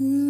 Mm.